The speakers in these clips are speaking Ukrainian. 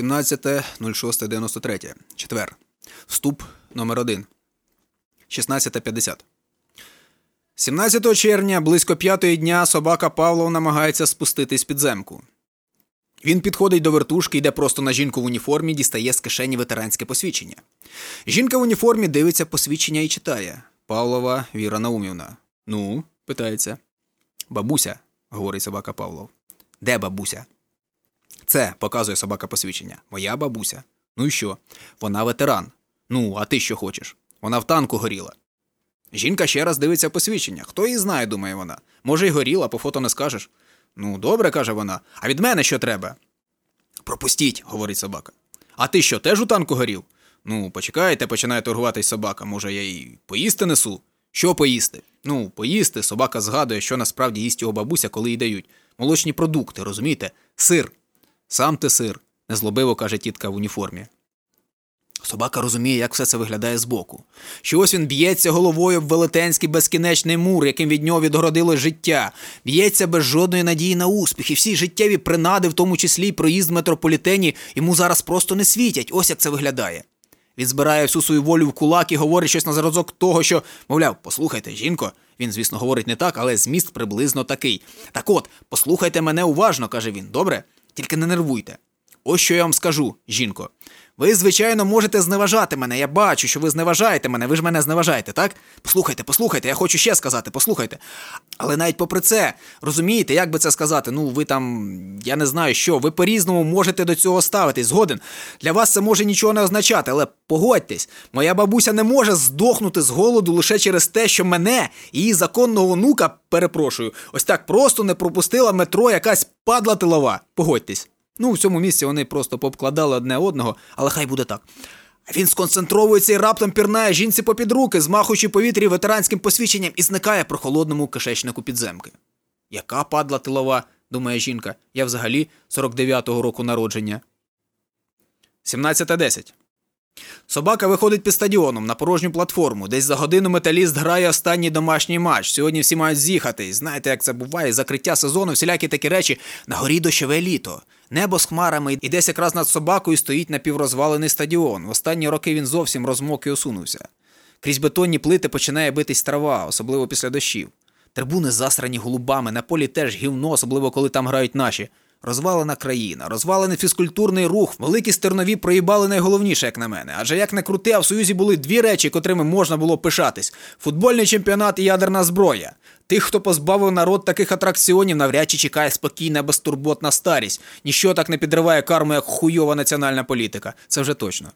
17.06.93. Четвер. Вступ номер 1 16.50. 17 червня близько п'ятої дня собака Павлов намагається спуститись під земку. Він підходить до вертушки, йде просто на жінку в уніформі, дістає з кишені ветеранське посвідчення. Жінка в уніформі дивиться посвідчення і читає Павлова Віра Наумівна. Ну, питається. Бабуся, говорить собака Павлов. Де бабуся? Це показує собака посвідчення. Моя бабуся. Ну і що? Вона ветеран. Ну, а ти що хочеш? Вона в танку горіла. Жінка ще раз дивиться посвідчення. Хто її знає, думає вона. Може, й горіла, по фото не скажеш. Ну, добре, каже вона. А від мене що треба? Пропустіть, говорить собака. А ти що, теж у танку горів? Ну, почекайте, починає торгуватись собака. Може, я їй поїсти несу? Що поїсти? Ну, поїсти, собака згадує, що насправді їсть його бабуся, коли їй дають. Молочні продукти, розумієте? Сир. Сам ти сир, незлобиво каже тітка в уніформі. Собака розуміє, як все це виглядає збоку. Що ось він б'ється головою в велетенський безкінечний мур, яким від нього відгородило життя, б'ється без жодної надії на успіх, і всі життєві принади, в тому числі й проїзд в метрополітені, йому зараз просто не світять. Ось як це виглядає. Він збирає всю свою волю в кулак і говорить щось на зразок того, що, мовляв, послухайте, жінко. Він, звісно, говорить не так, але зміст приблизно такий. Так от, послухайте мене уважно, каже він, добре? Тільки не нервуйте. Ось що я вам скажу, жінко. Ви, звичайно, можете зневажати мене. Я бачу, що ви зневажаєте мене, ви ж мене зневажаєте, так? Послухайте, послухайте, я хочу ще сказати, послухайте. Але навіть попри це, розумієте, як би це сказати? Ну, ви там, я не знаю що, ви по-різному можете до цього ставитись, згоден. Для вас це може нічого не означати, але погодьтесь, моя бабуся не може здохнути з голоду лише через те, що мене, її законного онука, перепрошую, ось так просто не пропустила метро якась падла тилова. Погодьтесь. Ну, в цьому місці вони просто пообкладали одне одного, але хай буде так. Він сконцентровується і раптом пірнає жінці попід руки, змахуючи повітрі ветеранським посвідченням і зникає в прохолодному кишечнику підземки. Яка падла тилова, думає жінка, я взагалі 49-го року народження. 17.10. Собака виходить під стадіоном на порожню платформу. Десь за годину металіст грає останній домашній матч. Сьогодні всі мають з'їхати. Знаєте, як це буває? Закриття сезону, всілякі такі речі. На горі дощове літо. Небо з хмарами і десь якраз над собакою стоїть напіврозвалений стадіон. В останні роки він зовсім розмок і осунувся. Крізь бетонні плити починає битись трава, особливо після дощів. Трибуни засрані голубами, на полі теж гівно, особливо коли там грають наші. Розвалена країна, розвалений фізкультурний рух, великі стернові проїбали найголовніше, як на мене. Адже як не крути, а в Союзі були дві речі, котрими можна було пишатись: футбольний чемпіонат і ядерна зброя. Тих, хто позбавив народ таких атракціонів, навряд чи чекає спокійна, безтурботна старість. Ніщо так не підриває карму, як хуйова національна політика. Це вже точно.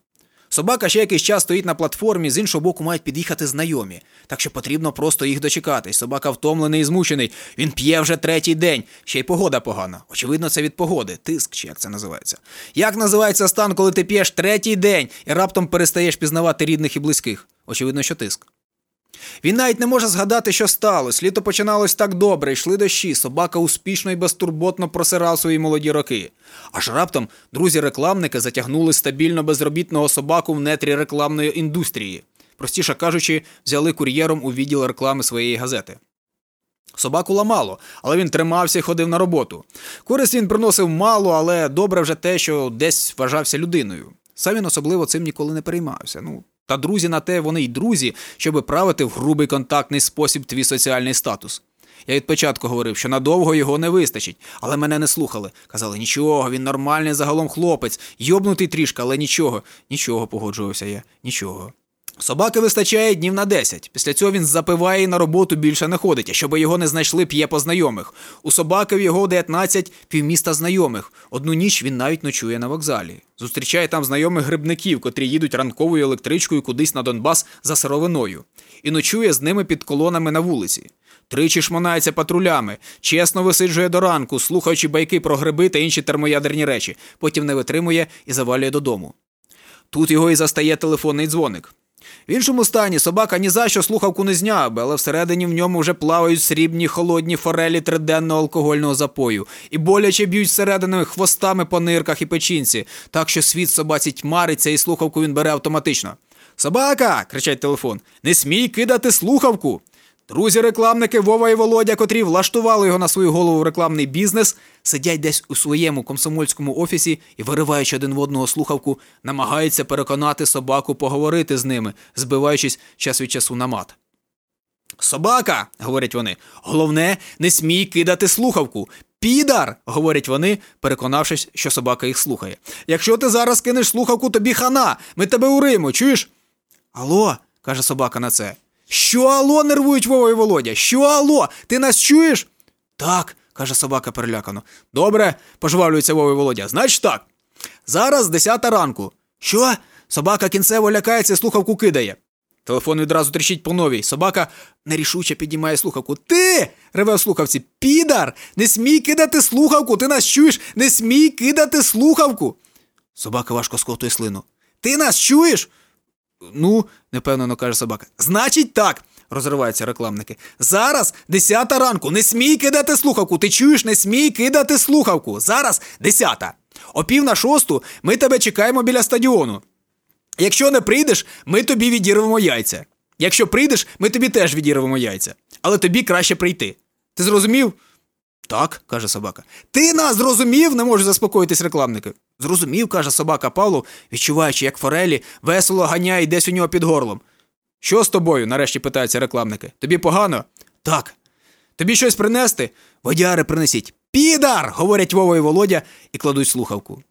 Собака ще якийсь час стоїть на платформі, з іншого боку мають під'їхати знайомі, так що потрібно просто їх дочекатись. Собака втомлений і змучений. Він п'є вже третій день, ще й погода погана. Очевидно, це від погоди, тиск чи як це називається. Як називається стан, коли ти п'єш третій день і раптом перестаєш пізнавати рідних і близьких? Очевидно, що тиск. Він навіть не може згадати, що сталося. Літо починалось так добре, йшли дощі. Собака успішно і безтурботно просирав свої молоді роки. Аж раптом друзі-рекламники затягнули стабільно безробітного собаку в нетрі рекламної індустрії. Простіше кажучи, взяли кур'єром у відділ реклами своєї газети. Собаку ламало, але він тримався і ходив на роботу. Користь він приносив мало, але добре вже те, що десь вважався людиною. Сам він особливо цим ніколи не переймався. Ну, та друзі на те вони й друзі, щоби правити в грубий контактний спосіб твій соціальний статус. Я від початку говорив, що надовго його не вистачить, але мене не слухали. Казали, нічого, він нормальний загалом хлопець, йобнутий трішка, але нічого, нічого, погоджувався я, нічого. Собаки вистачає днів на 10. Після цього він запиває і на роботу більше не ходить, а щоб його не знайшли, п'є по знайомих. У собаки в його 19 півміста знайомих. Одну ніч він навіть ночує на вокзалі. Зустрічає там знайомих грибників, котрі їдуть ранковою електричкою кудись на Донбас за сировиною, і ночує з ними під колонами на вулиці. Тричі шмонається патрулями, чесно висиджує до ранку, слухаючи байки про гриби та інші термоядерні речі, потім не витримує і завалює додому. Тут його і застає телефонний дзвоник. В іншому стані собака ні за що зняв би, але всередині в ньому вже плавають срібні холодні форелі триденного алкогольного запою і боляче б'ють серединами хвостами по нирках і печінці, так що світ собаці тьмариться і слухавку він бере автоматично. Собака! кричать телефон. Не смій кидати слухавку. Друзі-рекламники Вова і Володя, котрі влаштували його на свою голову в рекламний бізнес, сидять десь у своєму комсомольському офісі і, вириваючи один в одного слухавку, намагаються переконати собаку поговорити з ними, збиваючись час від часу на мат. Собака, говорять вони, головне, не смій кидати слухавку. Підар, говорять вони, переконавшись, що собака їх слухає. Якщо ти зараз кинеш слухавку, тобі хана, ми тебе уримо, чуєш? Алло, каже собака на це. Що алло, нервують Вова і Володя? Що алло? Ти нас чуєш? Так, каже собака перелякано. Добре, пожвавлюється Вова і Володя. Значить так. Зараз 10 ранку. Що? Собака кінцево лякається слухавку кидає. Телефон відразу тріщить по новій. Собака нерішуче піднімає слухавку. Ти. реве в слухавці. Підар! Не смій кидати слухавку! Ти нас чуєш? Не смій кидати слухавку. Собака важко скотує слину. Ти нас чуєш? Ну, непевнено каже собака. Значить так. Розриваються рекламники. Зараз 10 ранку. Не смій кидати слухавку. Ти чуєш, не смій кидати слухавку. Зараз 10. О пів на шосту ми тебе чекаємо біля стадіону. Якщо не прийдеш, ми тобі відірвемо яйця. Якщо прийдеш, ми тобі теж відірвемо яйця. Але тобі краще прийти. Ти зрозумів? Так, каже собака. Ти нас зрозумів, не можуть заспокоїтись рекламники. Зрозумів, каже собака Павлу, відчуваючи, як Форелі весело ганяє десь у нього під горлом. Що з тобою? нарешті питаються рекламники. Тобі погано? Так. Тобі щось принести? Водяри принесіть. Підар! говорять Вова і Володя і кладуть слухавку.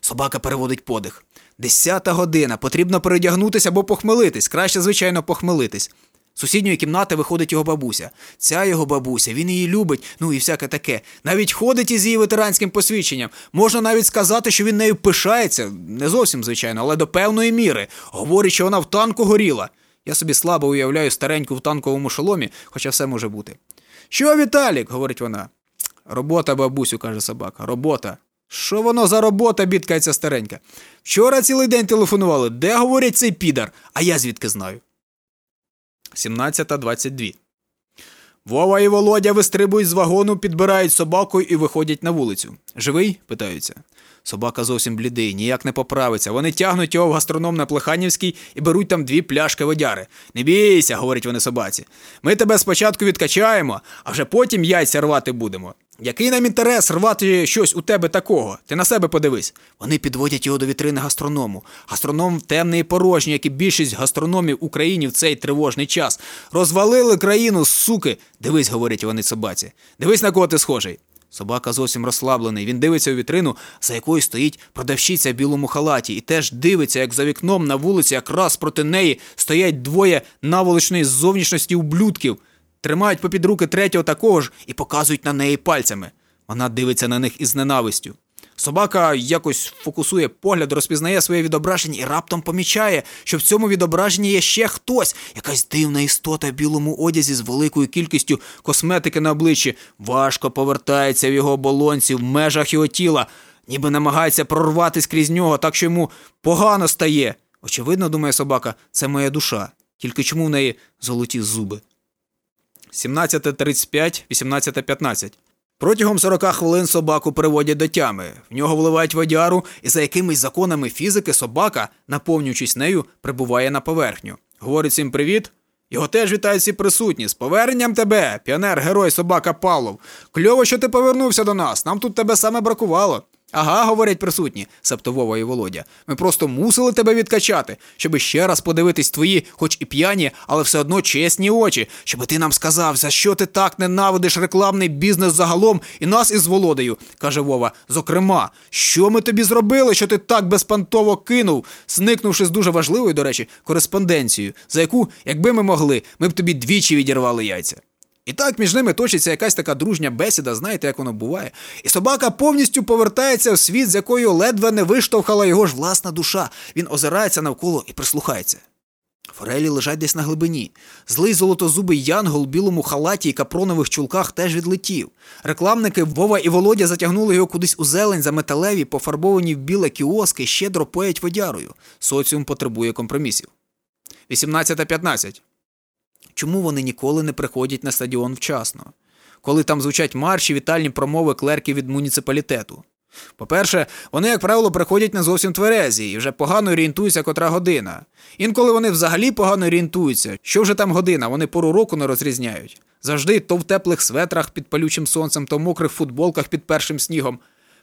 Собака переводить подих. Десята година. Потрібно передягнутися або похмелитись. Краще, звичайно, похмелитись. З сусідньої кімнати виходить його бабуся. Ця його бабуся, він її любить, ну і всяке таке. Навіть ходить із її ветеранським посвідченням. Можна навіть сказати, що він нею пишається, не зовсім звичайно, але до певної міри. Говорить, що вона в танку горіла. Я собі слабо уявляю стареньку в танковому шоломі, хоча все може бути. Що, Віталік? говорить вона. Робота, бабусю, каже собака. Робота. Що воно за робота, бідкається старенька. Вчора цілий день телефонували. Де говорять цей підар? А я звідки знаю. 17.22. Вова і Володя вистрибують з вагону, підбирають собаку і виходять на вулицю. Живий? питаються. Собака зовсім блідий, ніяк не поправиться. Вони тягнуть його в гастроном на Плеханівський і беруть там дві пляшки водяри. Не бійся, говорять вони собаці. Ми тебе спочатку відкачаємо, а вже потім яйця рвати будемо. Який нам інтерес рвати щось у тебе такого? Ти на себе подивись. Вони підводять його до вітрини гастроному. Гастроном темний і порожній, як і більшість гастрономів Україні в цей тривожний час. Розвалили країну, суки. Дивись, говорять вони собаці. Дивись, на кого ти схожий. Собака зовсім розслаблений. Він дивиться у вітрину, за якою стоїть продавщиця в білому халаті, і теж дивиться, як за вікном на вулиці, якраз проти неї стоять двоє наволочної зовнішності ублюдків. Тримають попід руки третього такого ж і показують на неї пальцями. Вона дивиться на них із ненавистю. Собака якось фокусує погляд, розпізнає своє відображення і раптом помічає, що в цьому відображенні є ще хтось, якась дивна істота в білому одязі з великою кількістю косметики на обличчі, важко повертається в його оболонці в межах його тіла, ніби намагається прорватися крізь нього, так що йому погано стає. Очевидно, думає собака, це моя душа. Тільки чому в неї золоті зуби? 17.35, 18.15 Протягом 40 хвилин собаку приводять до тями. В нього вливають водяру, і за якимись законами фізики собака, наповнюючись нею, прибуває на поверхню. Говорить всім привіт. Його теж вітають всі присутні. З поверненням тебе, піонер, герой, собака Павлов. Кльово, що ти повернувся до нас. Нам тут тебе саме бракувало. Ага, говорять присутні, себто Вова і Володя. Ми просто мусили тебе відкачати, щоби ще раз подивитись твої, хоч і п'яні, але все одно чесні очі, щоби ти нам сказав, за що ти так ненавидиш рекламний бізнес загалом і нас із Володею, каже Вова. Зокрема, що ми тобі зробили, що ти так безпантово кинув, зникнувши з дуже важливою, до речі, кореспонденцією, за яку, якби ми могли, ми б тобі двічі відірвали яйця. І так між ними точиться якась така дружня бесіда, знаєте, як воно буває. І собака повністю повертається в світ, з якою ледве не виштовхала його ж власна душа. Він озирається навколо і прислухається. Форелі лежать десь на глибині. Злий золотозубий янгол у білому халаті і капронових чулках теж відлетів. Рекламники Вова і Володя затягнули його кудись у зелень за металеві, пофарбовані в біле кіоски, щедро поять водярою. Соціум потребує компромісів. 18.15 Чому вони ніколи не приходять на стадіон вчасно? Коли там звучать марші, вітальні промови клерків від муніципалітету. По-перше, вони, як правило, приходять не зовсім тверезі і вже погано орієнтуються, котра година. Інколи вони взагалі погано орієнтуються, що вже там година, вони пору року не розрізняють. Завжди то в теплих светрах під палючим сонцем, то в мокрих футболках під першим снігом.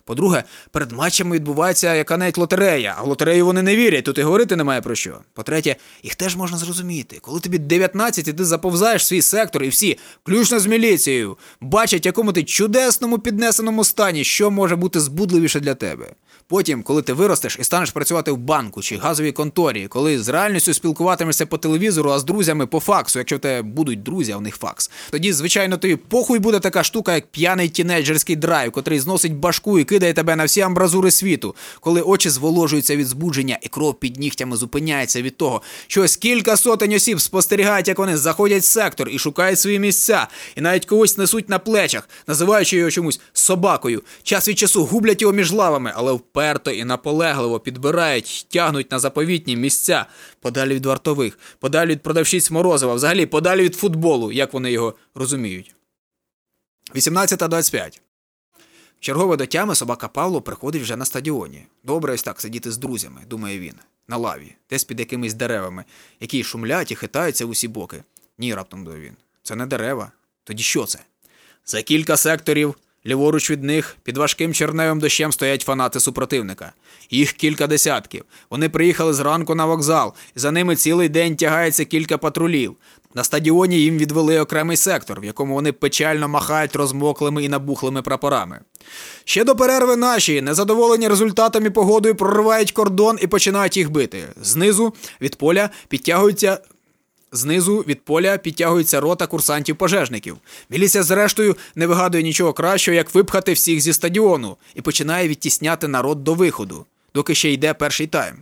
По-друге, перед матчами відбувається яка навіть лотерея, а в лотерею вони не вірять, тут і говорити немає про що. По-третє, їх теж можна зрозуміти. Коли тобі 19 і ти заповзаєш в свій сектор, і всі, включно з міліцією, бачать, якому ти чудесному піднесеному стані, що може бути збудливіше для тебе. Потім, коли ти виростеш і станеш працювати в банку чи газовій конторі, коли з реальністю спілкуватимешся по телевізору, а з друзями по факсу, якщо в тебе будуть друзі, а в них факс, тоді, звичайно, тобі похуй буде така штука, як п'яний тінейджерський драйв, котрий зносить башку і кидає тебе на всі амбразури світу, коли очі зволожуються від збудження і кров під нігтями зупиняється від того, що ось кілька сотень осіб спостерігають, як вони заходять в сектор і шукають свої місця, і навіть когось несуть на плечах, називаючи його чомусь собакою. Час від часу гублять його між лавами, але вперто і наполегливо підбирають, тягнуть на заповітні місця, подалі від вартових, подалі від продавщиць морозива, взагалі подалі від футболу, як вони його розуміють. 18.25. Чергове до тями собака Павло приходить вже на стадіоні. Добре ось так сидіти з друзями, думає він, на лаві, десь під якимись деревами, які шумлять і хитаються в усі боки. Ні, раптом думає він. Це не дерева. Тоді що це? За кілька секторів, ліворуч від них, під важким черневим дощем стоять фанати супротивника. Їх кілька десятків. Вони приїхали зранку на вокзал, і за ними цілий день тягається кілька патрулів. На стадіоні їм відвели окремий сектор, в якому вони печально махають розмоклими і набухлими прапорами. Ще до перерви наші, незадоволені результатами погодою, проривають кордон і починають їх бити. Знизу від поля підтягуються. Знизу від поля підтягується рота курсантів-пожежників. Міліція, зрештою, не вигадує нічого кращого, як випхати всіх зі стадіону, і починає відтісняти народ до виходу, доки ще йде перший тайм.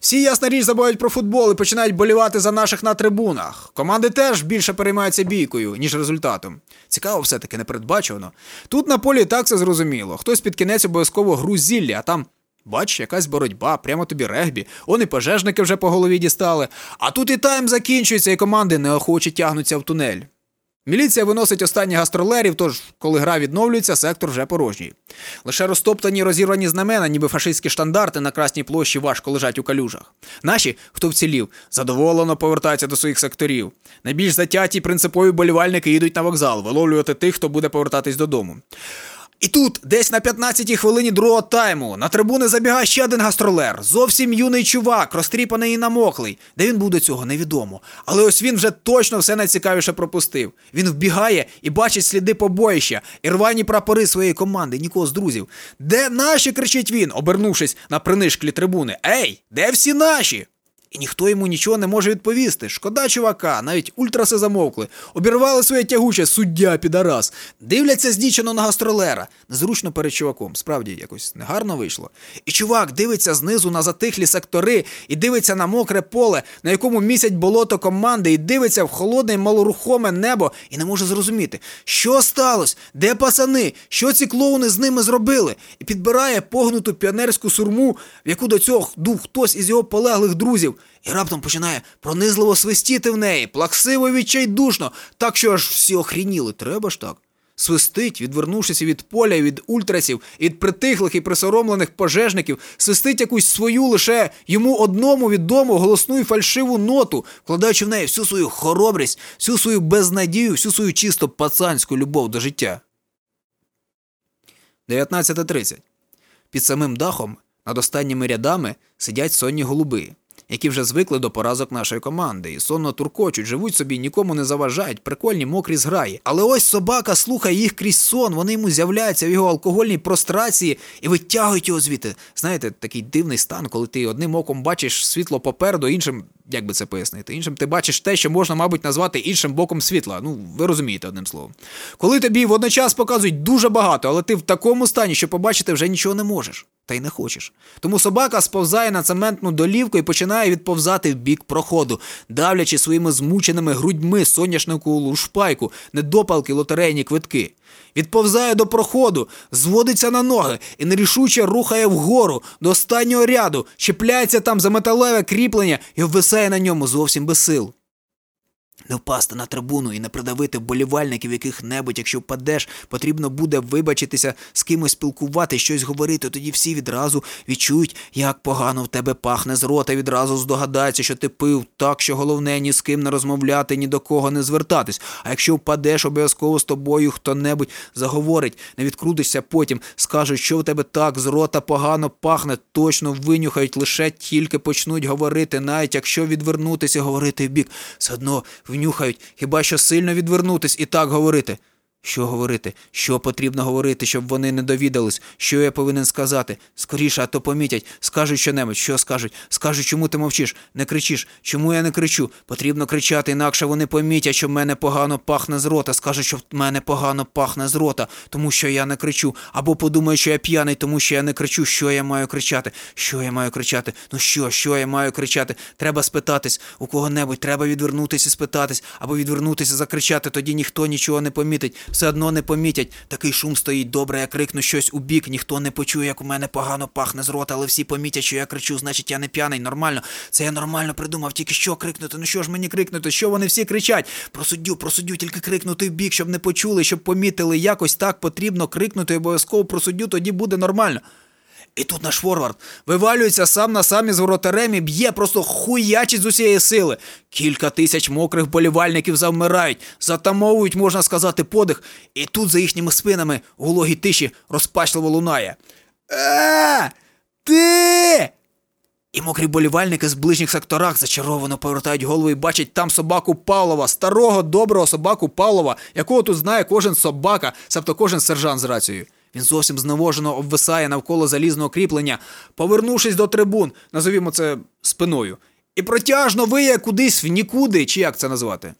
Всі, ясна річ, забувають про футбол і починають болівати за наших на трибунах. Команди теж більше переймаються бійкою, ніж результатом. Цікаво, все-таки непередбачувано. Тут на полі так все зрозуміло. Хтось під кінець обов'язково гру зілля, а там. Бач, якась боротьба, прямо тобі регбі. Он і пожежники вже по голові дістали. А тут і тайм закінчується, і команди неохоче тягнуться в тунель. Міліція виносить останніх гастролерів, тож, коли гра відновлюється, сектор вже порожній. Лише розтоптані розірвані знамена, ніби фашистські штандарти на красній площі важко лежать у калюжах. Наші, хто вцілів, задоволено повертаються до своїх секторів. Найбільш затяті принципові болівальники їдуть на вокзал, виловлювати тих, хто буде повертатись додому. І тут, десь на 15-й хвилині другого тайму, на трибуни забігає ще один гастролер. Зовсім юний чувак, розтріпаний і намоклий. Де він буде цього, невідомо. Але ось він вже точно все найцікавіше пропустив. Він вбігає і бачить сліди побоїща, і рвані прапори своєї команди, нікого з друзів. Де наші? кричить він, обернувшись на принишклі трибуни. Ей, де всі наші? І ніхто йому нічого не може відповісти. Шкода, чувака, навіть ультраси замовкли, обірвали своє тягуче суддя підарас, дивляться здічено на гастролера, незручно перед чуваком, справді якось негарно вийшло. І чувак дивиться знизу на затихлі сектори, і дивиться на мокре поле, на якому місять болото команди, і дивиться в холодне малорухоме небо, і не може зрозуміти, що сталося, де пацани, що ці клоуни з ними зробили, і підбирає погнуту піонерську сурму, в яку до цього дух хтось із його полеглих друзів і раптом починає пронизливо свистіти в неї, плаксиво відчайдушно, так що аж всі охрініли. Треба ж так. Свистить, відвернувшися від поля, від ультрасів, від притихлих і присоромлених пожежників, свистить якусь свою лише йому одному відому голосну і фальшиву ноту, вкладаючи в неї всю свою хоробрість, всю свою безнадію, всю свою чисто пацанську любов до життя. 19.30. Під самим дахом, над останніми рядами, сидять сонні голуби які вже звикли до поразок нашої команди, і сонно туркочуть, живуть собі, нікому не заважають, прикольні мокрі зграї. Але ось собака слухає їх крізь сон, вони йому з'являються в його алкогольній прострації і витягують його звідти. Знаєте, такий дивний стан, коли ти одним оком бачиш світло попереду, іншим. Як би це пояснити? Іншим ти бачиш те, що можна, мабуть, назвати іншим боком світла. Ну, ви розумієте одним словом. Коли тобі водночас показують дуже багато, але ти в такому стані, що побачити вже нічого не можеш та й не хочеш. Тому собака сповзає на цементну долівку і починає відповзати в бік проходу, давлячи своїми змученими грудьми соняшнику лушпайку, недопалки лотерейні квитки. Відповзає до проходу, зводиться на ноги і нерішуче рухає вгору до останнього ряду, чіпляється там за металеве кріплення і ввисає на ньому зовсім без сил. Не впасти на трибуну і не придавити вболівальників яких-небудь, якщо впадеш, потрібно буде вибачитися, з кимось спілкувати, щось говорити, тоді всі відразу відчують, як погано в тебе пахне з рота, відразу здогадаються, що ти пив так, що головне ні з ким не розмовляти, ні до кого не звертатись. А якщо впадеш, обов'язково з тобою хто-небудь заговорить, не відкрутишся потім, скажуть, що в тебе так з рота погано пахне, точно винюхають, лише тільки почнуть говорити, навіть якщо відвернутися, говорити в бік, все одно внюхають, хіба що сильно відвернутись і так говорити. Що говорити? Що потрібно говорити, щоб вони не довідались? Що я повинен сказати? Скоріше, а то помітять, скажуть що-небудь, що скажуть? Скажуть, чому ти мовчиш? Не кричиш? Чому я не кричу? Потрібно кричати, інакше вони помітять, що в мене погано пахне з рота. Скажуть, що в мене погано пахне з рота, тому що я не кричу. Або подумають, що я п'яний, тому що я не кричу. Що я маю кричати? Що я маю кричати? Ну що, що я маю кричати? Треба спитатись у кого-небудь, треба відвернутися і спитатись, або відвернутися, закричати, тоді ніхто нічого не помітить все одно не помітять. Такий шум стоїть добре, я крикну щось у бік, ніхто не почує, як у мене погано пахне з рота, але всі помітять, що я кричу, значить я не п'яний, нормально. Це я нормально придумав, тільки що крикнути. Ну що ж мені крикнути? Що вони всі кричать? Про суддю, про суддю, тільки крикнути в бік, щоб не почули, щоб помітили. Якось так потрібно крикнути обов'язково про суддю, тоді буде нормально. І тут наш форвард вивалюється сам на сам із воротарем і б'є, просто хуячить з усієї сили. Кілька тисяч мокрих болівальників завмирають, затамовують, можна сказати, подих, і тут за їхніми спинами у вологій тиші розпачливо лунає. Е, ти! І мокрі болівальники з ближніх секторах зачаровано повертають голову і бачать там собаку Павлова, старого доброго собаку Павлова, якого тут знає кожен собака, себто кожен сержант з рацією. Він зовсім зневожено обвисає навколо залізного кріплення, повернувшись до трибун, назовімо це спиною, і протяжно виє кудись в нікуди, чи як це назвати.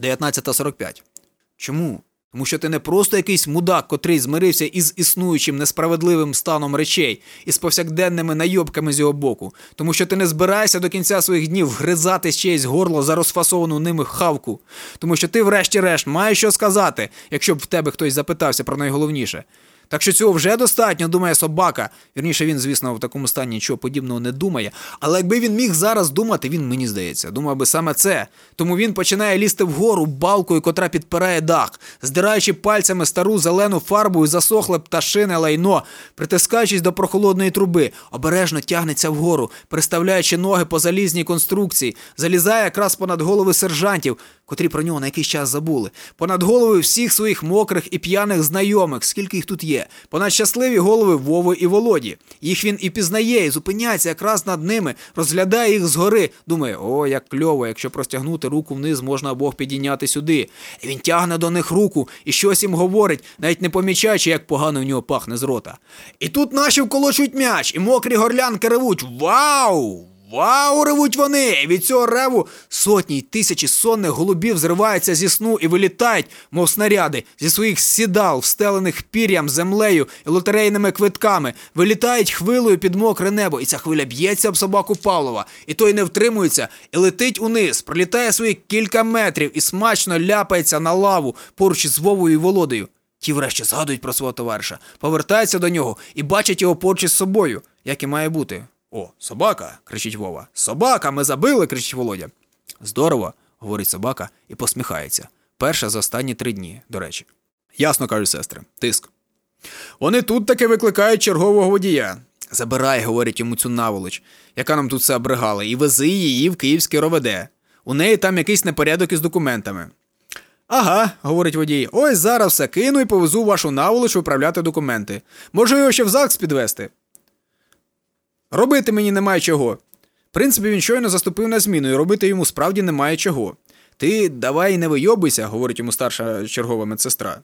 19.45. Чому? Тому що ти не просто якийсь мудак, котрий змирився із існуючим несправедливим станом речей і з повсякденними найобками з його боку, тому що ти не збираєшся до кінця своїх днів гризати чиєсь горло за розфасовану ними хавку, тому що ти, врешті-решт, маєш що сказати, якщо б в тебе хтось запитався про найголовніше. Так що цього вже достатньо, думає собака. Вірніше, він, звісно, в такому стані нічого подібного не думає. Але якби він міг зараз думати, він мені здається, думав би саме це. Тому він починає лізти вгору балкою, котра підпирає дах, здираючи пальцями стару зелену фарбу і засохле пташине лайно, притискаючись до прохолодної труби, обережно тягнеться вгору, приставляючи ноги по залізній конструкції, залізає якраз понад голови сержантів, котрі про нього на якийсь час забули, понад голови всіх своїх мокрих і п'яних знайомих, скільки їх тут є, понад щасливі голови Вови і Володі. Їх він і пізнає, і зупиняється якраз над ними, розглядає їх згори. Думає, о, як кльово, якщо простягнути руку вниз, можна обох підійняти сюди. І він тягне до них руку і щось їм говорить, навіть не помічаючи, як погано в нього пахне з рота. І тут наші вколочують м'яч, і мокрі горлянки ревуть. Вау! Вау, ревуть вони! Від цього реву сотні й тисячі сонних голубів зриваються зі сну і вилітають, мов снаряди, зі своїх сідал, встелених пір'ям, землею і лотерейними квитками, вилітають хвилою під мокре небо, і ця хвиля б'ється об собаку Павлова, і той не втримується і летить униз, пролітає свої кілька метрів і смачно ляпається на лаву поруч із Вовою і Володою. Ті врешті згадують про свого товариша, повертаються до нього і бачать його поруч із собою, як і має бути. О, собака. кричить Вова. Собака, ми забили, кричить Володя. Здорово, говорить собака і посміхається. Перша за останні три дні, до речі. Ясно кажуть сестри, тиск. Вони тут таки викликають чергового водія. Забирай, говорить йому цю наволоч, яка нам тут все обригала, і вези її в київське РОВД. У неї там якийсь непорядок із документами. Ага, говорить водій, ось зараз все кину і повезу вашу наволоч виправляти документи. Можу його ще в ЗАГС підвести. Робити мені немає чого. В принципі, він щойно заступив на зміну, і робити йому справді немає чого. Ти давай не вийобуйся, говорить йому старша чергова медсестра,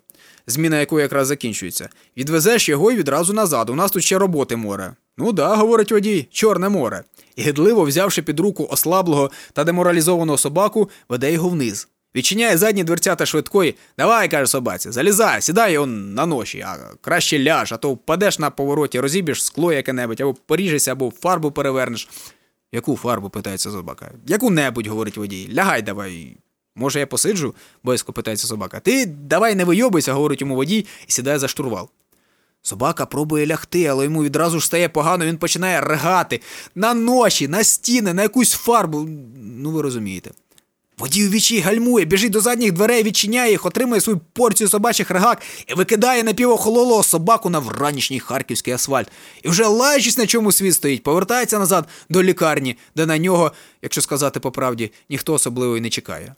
зміна якої якраз закінчується. Відвезеш його і відразу назад. У нас тут ще роботи море. Ну да, говорить водій, Чорне море. І гидливо, взявши під руку ослаблого та деморалізованого собаку, веде його вниз. Відчиняє задні дверцята швидкої. Давай, каже собаці, залізай, сідай он на ноші, а краще ляж, а то впадеш на повороті, розіб'єш скло яке-небудь, або поріжешся, або фарбу перевернеш. Яку фарбу? питається собака. Яку-небудь, говорить водій. Лягай давай. Може, я посиджу? боязко питається собака. Ти давай не вийобуйся, говорить йому водій, і сідає за штурвал. Собака пробує лягти, але йому відразу ж стає погано, він починає ригати на ноші, на стіни, на якусь фарбу. Ну, ви розумієте. Водій у вічі гальмує, біжить до задніх дверей, відчиняє їх, отримує свою порцію собачих регак і викидає напівохололого собаку на вранішній харківський асфальт. І вже лаючись на чому світ стоїть, повертається назад до лікарні, де на нього, якщо сказати по правді, ніхто особливо і не чекає.